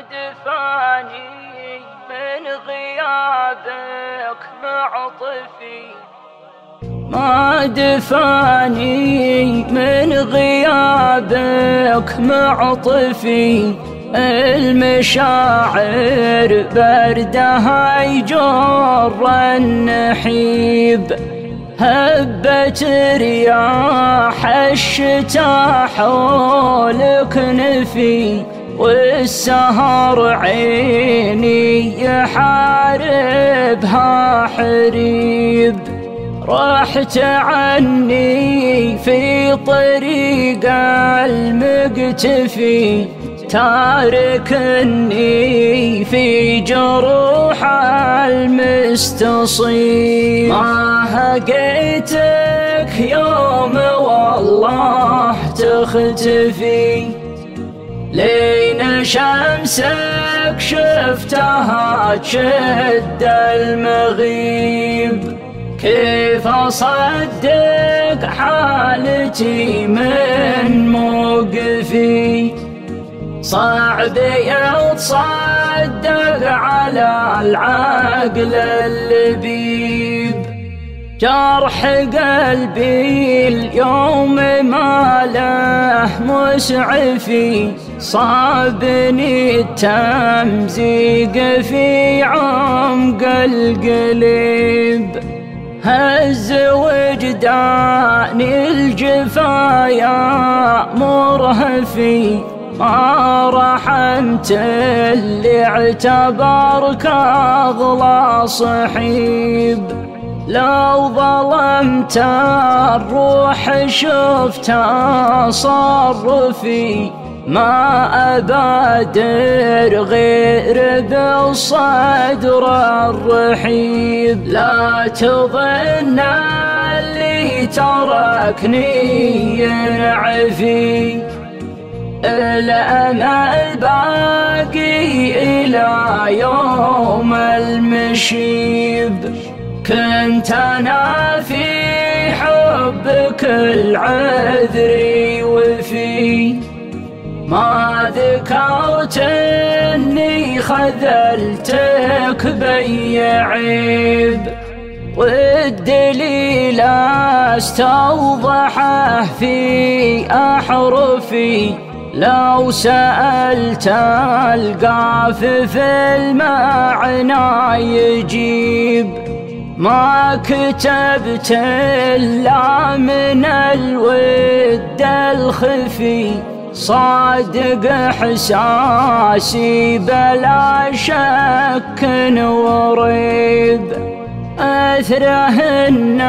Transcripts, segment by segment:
دفاني من غيابك معطفي. ما دفاني من غيابك معطفي. المشاعر بردها يجر النحيب. هبت رياح الشتا حولك نفي. والسهر عيني يحاربها حريب. رحت عني في طريق المقتفي تاركني في جروح المستصيب. ما هقيتك يوم والله تختفي. لين شمسك شفتها تشد المغيب. كيف أصدق حالتي من موقفي؟ صعب يتصدق على العقل اللبيب. جرح قلبي اليوم ما له مسعفي صابني التمزيق في عمق القلب. هز وجداني الجفايا مرهفي ما رحمت اللي اعتبرك أغلى صحيب. لو ظلمت الروح شفت صرفي ما أبادر غير بالصدر الرحيب لا تظن اللي تركني ينعفي الأمل باقي إلى يوم المشيب. كنت أنا في حبك العذري وفي ما ذكرت اني خذلتك بي عيب والدليل استوضحه في أحرفي. لو سألت القاف في المعنى يجيب. ما كتبت إلا من الود الخفي صادق إحساسي بلا شك وريب أثره إن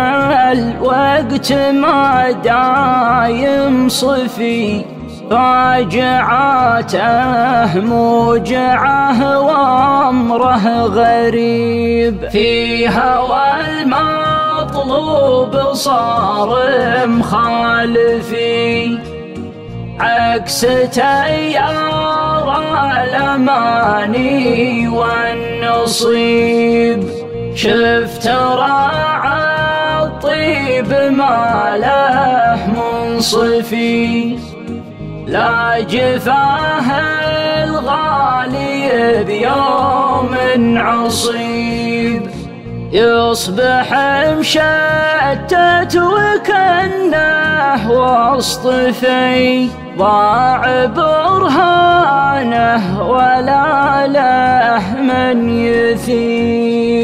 الوقت ما دايم صفي فاجعاته موجعه وامره غريب في هوى المطلوب صار مخالفي. عكس تيار الأماني والنصيب. شفت راعى الطيب ما له منصفي. لا جفاه الغالي بيوم عصيب. يصبح مشتت وكنه وسط في ضاع برهانه ولا له من يثيب.